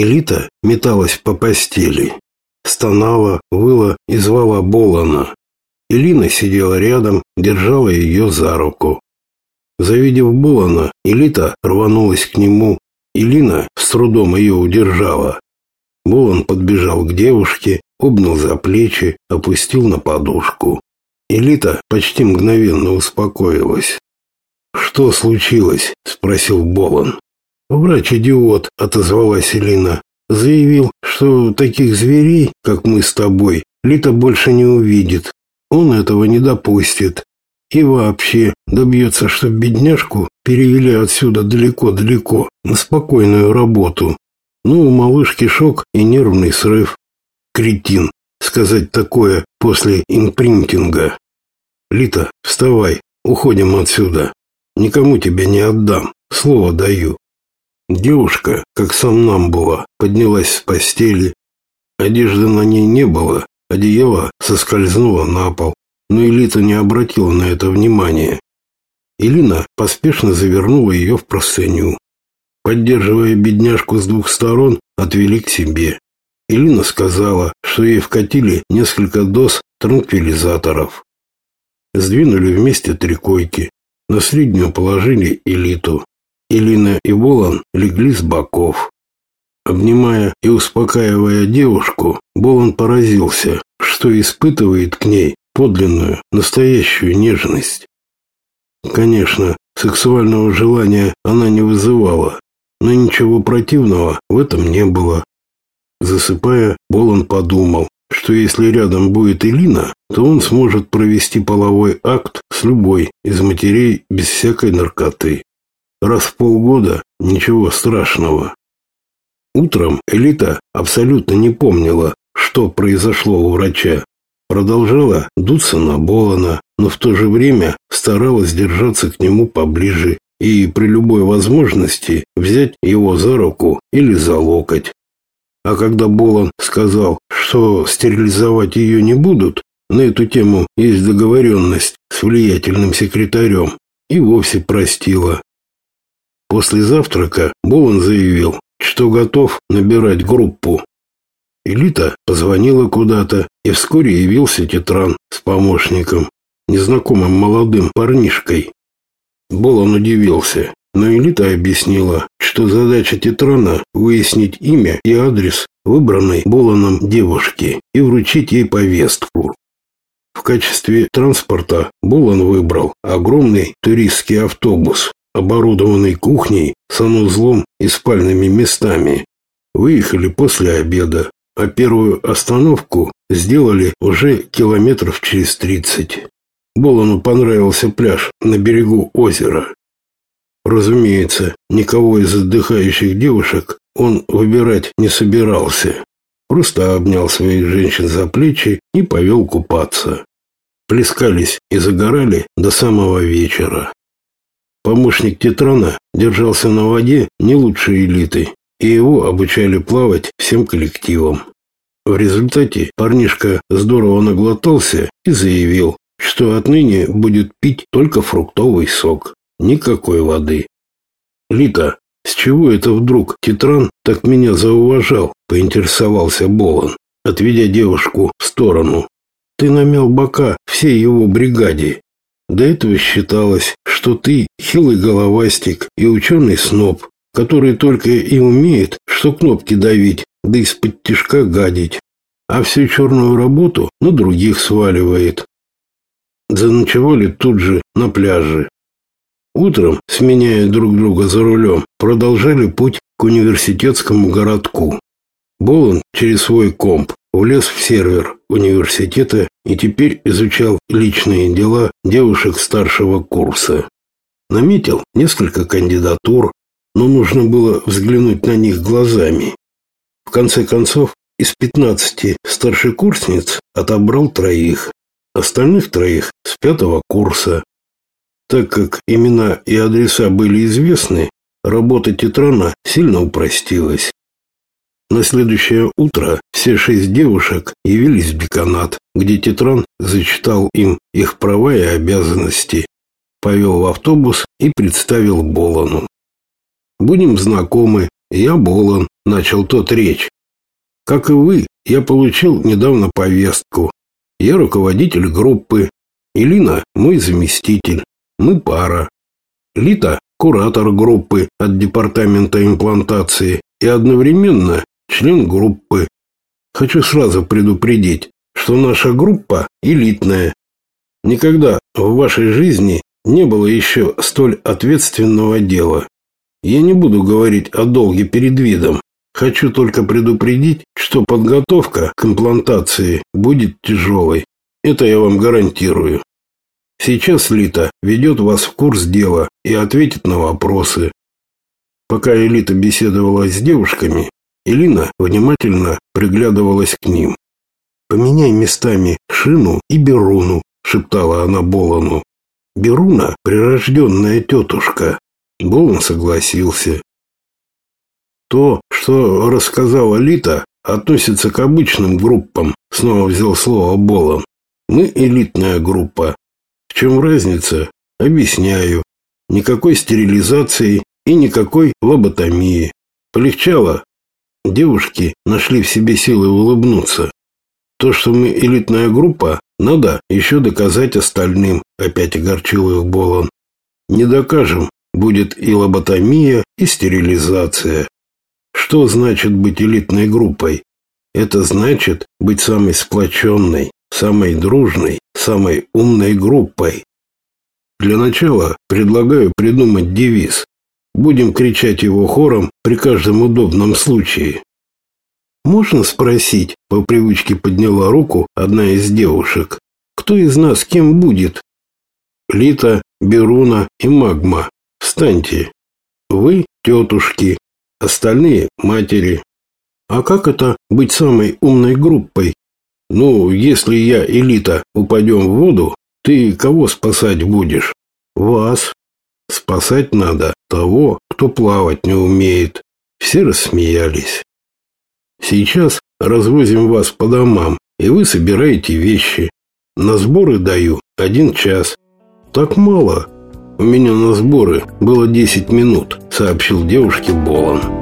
Элита металась по постели. Стонала, выла и звала Болана. Элина сидела рядом, держала ее за руку. Завидев Болана, Элита рванулась к нему. Элина с трудом ее удержала. Болан подбежал к девушке, обнял за плечи, опустил на подушку. Элита почти мгновенно успокоилась. «Что случилось?» – спросил Болан. «Врач-идиот», – отозвалась Элина. «Заявил, что таких зверей, как мы с тобой, Лита больше не увидит. Он этого не допустит. И вообще добьется, чтобы бедняжку перевели отсюда далеко-далеко, на спокойную работу. Ну, у малышки шок и нервный срыв. Кретин, сказать такое после импринтинга. Лита, вставай, уходим отсюда. Никому тебя не отдам, слово даю. Девушка, как сам нам была, поднялась с постели. Одежды на ней не было, одеяло соскользнуло на пол, но Элита не обратила на это внимания. Элина поспешно завернула ее в простыню. Поддерживая бедняжку с двух сторон, отвели к себе. Элина сказала, что ей вкатили несколько доз транквилизаторов. Сдвинули вместе три койки. На среднюю положили элиту. Элина и Болан легли с боков. Обнимая и успокаивая девушку, Болан поразился, что испытывает к ней подлинную, настоящую нежность. Конечно, сексуального желания она не вызывала, но ничего противного в этом не было. Засыпая, Болан подумал, что если рядом будет Элина, то он сможет провести половой акт с любой из матерей без всякой наркоты. Раз в полгода ничего страшного. Утром Элита абсолютно не помнила, что произошло у врача. Продолжала дуться на Болана, но в то же время старалась держаться к нему поближе и при любой возможности взять его за руку или за локоть. А когда Болан сказал, что стерилизовать ее не будут, на эту тему есть договоренность с влиятельным секретарем, и вовсе простила. После завтрака Болон заявил, что готов набирать группу. Элита позвонила куда-то, и вскоре явился Тетран с помощником, незнакомым молодым парнишкой. Болон удивился, но Элита объяснила, что задача Тетрана – выяснить имя и адрес выбранной Болоном девушки и вручить ей повестку. В качестве транспорта Болон выбрал огромный туристский автобус, оборудованный кухней, санузлом и спальными местами. Выехали после обеда, а первую остановку сделали уже километров через тридцать. Болону понравился пляж на берегу озера. Разумеется, никого из отдыхающих девушек он выбирать не собирался. Просто обнял своих женщин за плечи и повел купаться. Плескались и загорали до самого вечера. Помощник Тетрана держался на воде не лучше элиты, и его обучали плавать всем коллективом. В результате парнишка здорово наглотался и заявил, что отныне будет пить только фруктовый сок, никакой воды. «Лита, с чего это вдруг Тетран так меня зауважал?» – поинтересовался Болон, отведя девушку в сторону. «Ты намял бока всей его бригаде. До этого считалось, что ты хилый головастик и ученый сноб, который только и умеет, что кнопки давить, да из-под тишка гадить, а всю черную работу на других сваливает. Заночевали тут же на пляже. Утром, сменяя друг друга за рулем, продолжали путь к университетскому городку. Болон через свой комп влез в сервер университета и теперь изучал личные дела девушек старшего курса. Наметил несколько кандидатур, но нужно было взглянуть на них глазами. В конце концов, из 15 старшекурсниц отобрал троих, остальных троих с пятого курса. Так как имена и адреса были известны, работа Тетрана сильно упростилась. На следующее утро все шесть девушек явились в деканат, где Тетран зачитал им их права и обязанности, повел в автобус и представил Болону. «Будем знакомы, «Я Болон», — начал тот речь. «Как и вы, я получил недавно повестку. Я руководитель группы. Илина – мой заместитель. Мы пара. Лита – куратор группы от департамента имплантации и одновременно член группы. Хочу сразу предупредить, что наша группа элитная. Никогда в вашей жизни не было еще столь ответственного дела. Я не буду говорить о долге перед видом. Хочу только предупредить, что подготовка к имплантации будет тяжелой. Это я вам гарантирую. Сейчас Лита ведет вас в курс дела и ответит на вопросы. Пока Элита беседовала с девушками, Элина внимательно приглядывалась к ним. «Поменяй местами Шину и Беруну», — шептала она Болону. «Беруна — прирожденная тетушка». Болон согласился. То, что рассказала Лита, относится к обычным группам, снова взял слово Болон. Мы элитная группа. В чем разница? Объясняю. Никакой стерилизации и никакой лоботомии. Полегчало? Девушки нашли в себе силы улыбнуться. То, что мы элитная группа, надо еще доказать остальным, опять огорчил их Болон. Не докажем, будет и лоботомия, и стерилизация. Что значит быть элитной группой? Это значит быть самой сплоченной, самой дружной, самой умной группой. Для начала предлагаю придумать девиз. Будем кричать его хором при каждом удобном случае. Можно спросить, по привычке подняла руку одна из девушек. Кто из нас кем будет? Лита, Беруна и Магма. Встаньте. Вы тетушки, остальные матери. А как это быть самой умной группой? Ну, если я элита упадем в воду, ты кого спасать будешь? Вас. Спасать надо того, кто плавать не умеет. Все рассмеялись. Сейчас развозим вас по домам, и вы собираете вещи. На сборы даю один час. Так мало. У меня на сборы было 10 минут, сообщил девушке Болон.